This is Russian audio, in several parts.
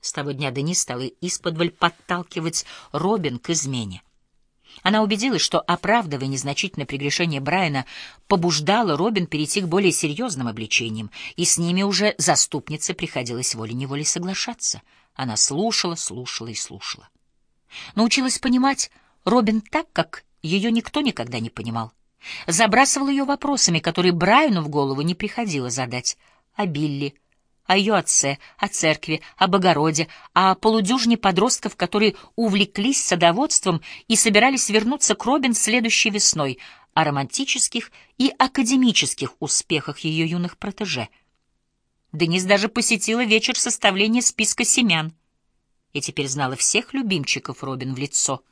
С того дня Денис стала исподволь подталкивать Робин к измене. Она убедилась, что, оправдывая незначительное прегрешение Брайана, побуждала Робин перейти к более серьезным обличениям, и с ними уже заступнице приходилось волей-неволей соглашаться. Она слушала, слушала и слушала. Научилась понимать Робин так, как ее никто никогда не понимал. Забрасывал ее вопросами, которые Брайану в голову не приходило задать. О Билли, о ее отце, о церкви, о Богороде, о полудюжине подростков, которые увлеклись садоводством и собирались вернуться к Робин следующей весной, о романтических и академических успехах ее юных протеже. Денис даже посетила вечер составления списка семян и теперь знала всех любимчиков Робин в лицо.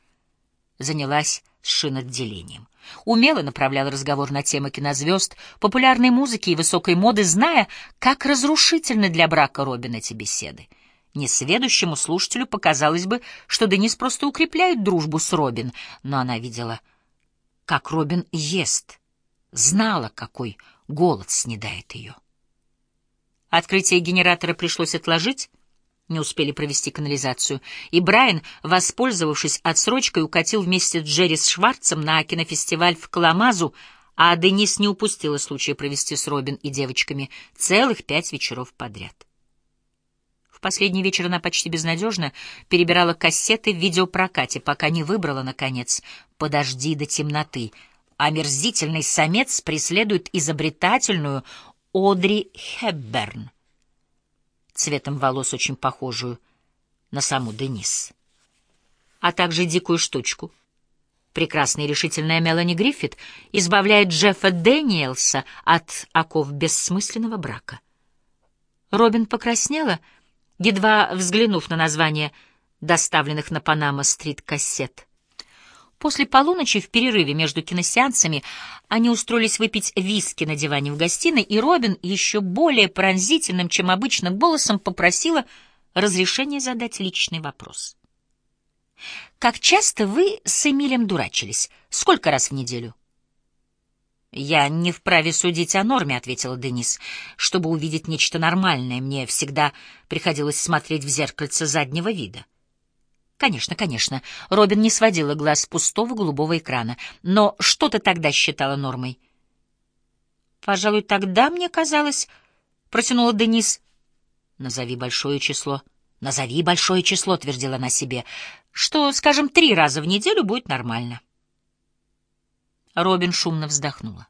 Занялась с шиноотделением умело направлял разговор на темы кинозвезд, популярной музыки и высокой моды, зная, как разрушительны для брака Робин эти беседы. Несведущему слушателю показалось бы, что Денис просто укрепляет дружбу с Робин, но она видела, как Робин ест, знала, какой голод снедает ее. Открытие генератора пришлось отложить, не успели провести канализацию, и Брайан, воспользовавшись отсрочкой, укатил вместе с Джерри с Шварцем на кинофестиваль в Каламазу, а Денис не упустила случая провести с Робин и девочками целых пять вечеров подряд. В последний вечер она почти безнадежно перебирала кассеты в видеопрокате, пока не выбрала, наконец, «Подожди до темноты». Омерзительный самец преследует изобретательную Одри Хепберн цветом волос очень похожую на саму Денис. А также дикую штучку. Прекрасная и решительная Мелани Гриффит избавляет Джеффа Дэниелса от оков бессмысленного брака. Робин покраснела, едва взглянув на название доставленных на Панама-стрит кассет. После полуночи в перерыве между киносеансами они устроились выпить виски на диване в гостиной, и Робин еще более пронзительным, чем обычно, голосом попросила разрешения задать личный вопрос. «Как часто вы с Эмилем дурачились? Сколько раз в неделю?» «Я не вправе судить о норме», — ответила Денис. «Чтобы увидеть нечто нормальное, мне всегда приходилось смотреть в зеркальце заднего вида». Конечно, конечно. Робин не сводила глаз с пустого голубого экрана. Но что ты тогда считала нормой? Пожалуй, тогда мне казалось, протянула Денис. Назови большое число. Назови большое число, твердила она себе, что, скажем, три раза в неделю будет нормально. Робин шумно вздохнула.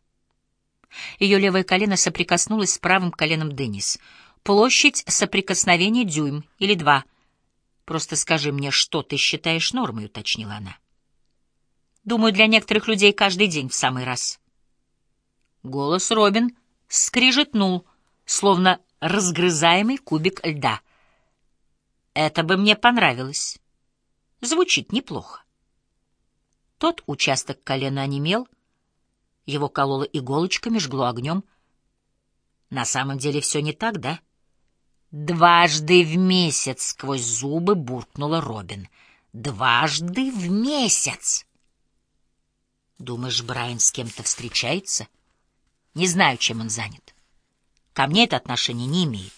Ее левое колено соприкоснулось с правым коленом Денис. Площадь соприкосновения дюйм или два — Просто скажи мне, что ты считаешь нормой, уточнила она. Думаю, для некоторых людей каждый день в самый раз. Голос Робин скрижетнул, словно разгрызаемый кубик льда. Это бы мне понравилось. Звучит неплохо. Тот участок колена онемел, его кололо иголочками, жгло огнем. На самом деле все не так, да? — Дважды в месяц сквозь зубы буркнула Робин. Дважды в месяц. Думаешь, Брайан с кем-то встречается? Не знаю, чем он занят. Ко мне это отношение не имеет.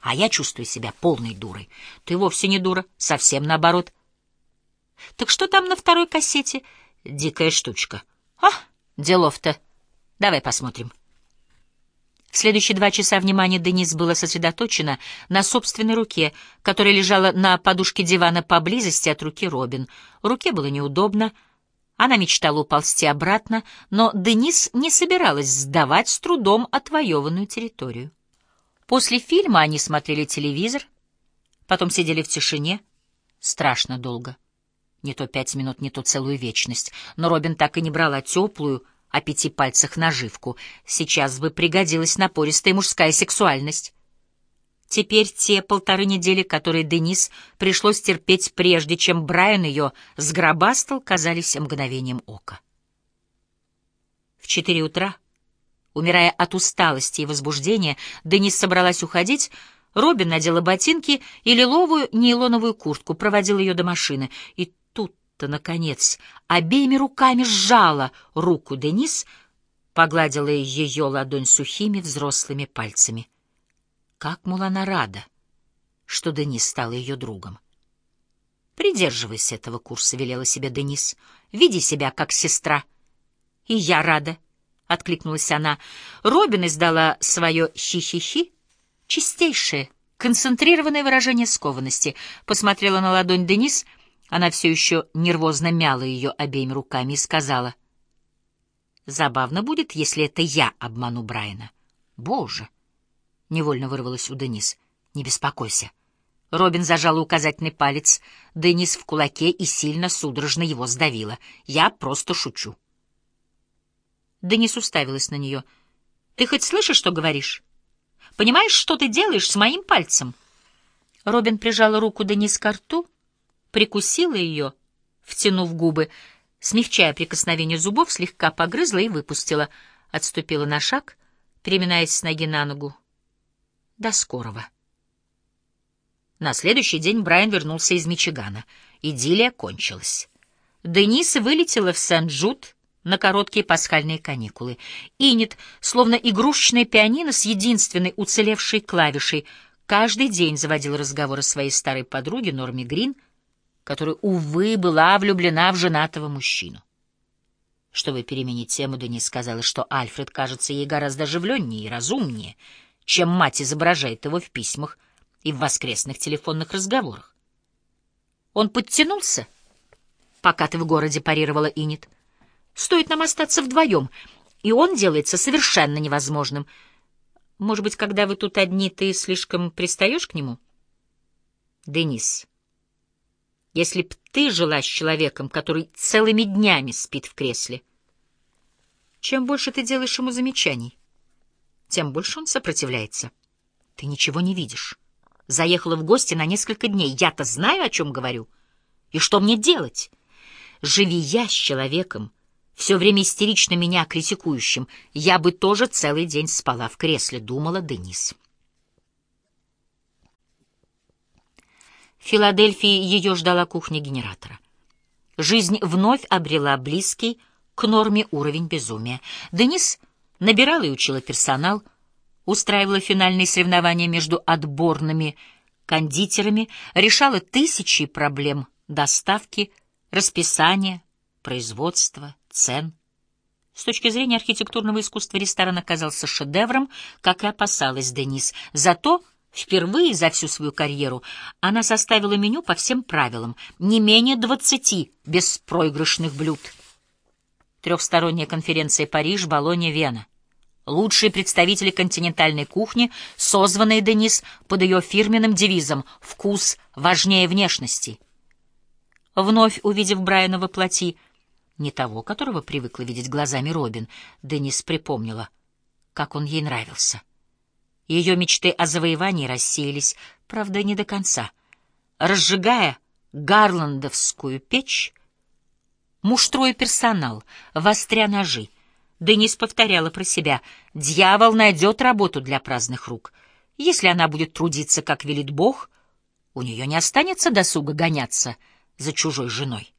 А я чувствую себя полной дурой. Ты вовсе не дура, совсем наоборот. Так что там на второй кассете? Дикая штучка. А, делов-то. Давай посмотрим. В следующие два часа внимание Денис было сосредоточено на собственной руке, которая лежала на подушке дивана поблизости от руки Робин. Руке было неудобно, она мечтала уползти обратно, но Денис не собиралась сдавать с трудом отвоеванную территорию. После фильма они смотрели телевизор, потом сидели в тишине, страшно долго. Не то пять минут, не то целую вечность, но Робин так и не брала теплую, о пяти пальцах наживку. Сейчас бы пригодилась напористая мужская сексуальность. Теперь те полторы недели, которые Денис пришлось терпеть прежде, чем Брайан ее сгробастал, казались мгновением ока. В четыре утра, умирая от усталости и возбуждения, Денис собралась уходить, Робин надела ботинки и лиловую нейлоновую куртку, проводил ее до машины, и то, наконец, обеими руками сжала руку Денис, погладила ее ладонь сухими взрослыми пальцами. Как, мол, она рада, что Денис стала ее другом. «Придерживайся этого курса», — велела себе Денис. «Веди себя как сестра». «И я рада», — откликнулась она. Робин издала свое «хи-хи-хи», чистейшее, концентрированное выражение скованности, посмотрела на ладонь Денис, она все еще нервозно мяла ее обеими руками и сказала, «Забавно будет, если это я обману Брайана». «Боже!» — невольно вырвалось у Денис. «Не беспокойся». Робин зажал указательный палец Денис в кулаке и сильно судорожно его сдавила. «Я просто шучу». Денис уставилась на нее. «Ты хоть слышишь, что говоришь? Понимаешь, что ты делаешь с моим пальцем?» Робин прижала руку Денис к рту, прикусила ее, втянув губы, смягчая прикосновение зубов, слегка погрызла и выпустила, отступила на шаг, переминаясь с ноги на ногу. «До скорого». На следующий день Брайан вернулся из Мичигана. Идиллия кончилась. Денис вылетела в Сент-Джуд на короткие пасхальные каникулы. Инет, словно игрушечная пианино с единственной уцелевшей клавишей, каждый день заводил разговоры своей старой подруге Норме Грин, которая, увы, была влюблена в женатого мужчину. Чтобы переменить тему, Денис сказала, что Альфред кажется ей гораздо оживленнее и разумнее, чем мать изображает его в письмах — и в воскресных телефонных разговорах. Он подтянулся, пока ты в городе парировала Инит. Стоит нам остаться вдвоем, и он делается совершенно невозможным. Может быть, когда вы тут одни, ты слишком пристаешь к нему? Денис, если б ты жила с человеком, который целыми днями спит в кресле, чем больше ты делаешь ему замечаний, тем больше он сопротивляется. Ты ничего не видишь. Заехала в гости на несколько дней. Я-то знаю, о чем говорю. И что мне делать? Живи я с человеком, все время истерично меня критикующим, я бы тоже целый день спала в кресле, думала Денис. Филадельфии ее ждала кухня генератора. Жизнь вновь обрела близкий к норме уровень безумия. Денис набирала и учила персонал — устраивала финальные соревнования между отборными кондитерами, решала тысячи проблем доставки, расписания, производства, цен. С точки зрения архитектурного искусства ресторан оказался шедевром, как и опасалась Денис. Зато впервые за всю свою карьеру она составила меню по всем правилам, не менее двадцати беспроигрышных блюд. Трехсторонняя конференция Париж, Болонья, Вена лучшие представители континентальной кухни, созванные Денис под ее фирменным девизом «Вкус важнее внешности». Вновь увидев Брайана во плоти, не того, которого привыкла видеть глазами Робин, Денис припомнила, как он ей нравился. Ее мечты о завоевании рассеялись, правда, не до конца. Разжигая гарландовскую печь, муштруя персонал, востря ножи, Денис повторяла про себя. «Дьявол найдет работу для праздных рук. Если она будет трудиться, как велит Бог, у нее не останется досуга гоняться за чужой женой».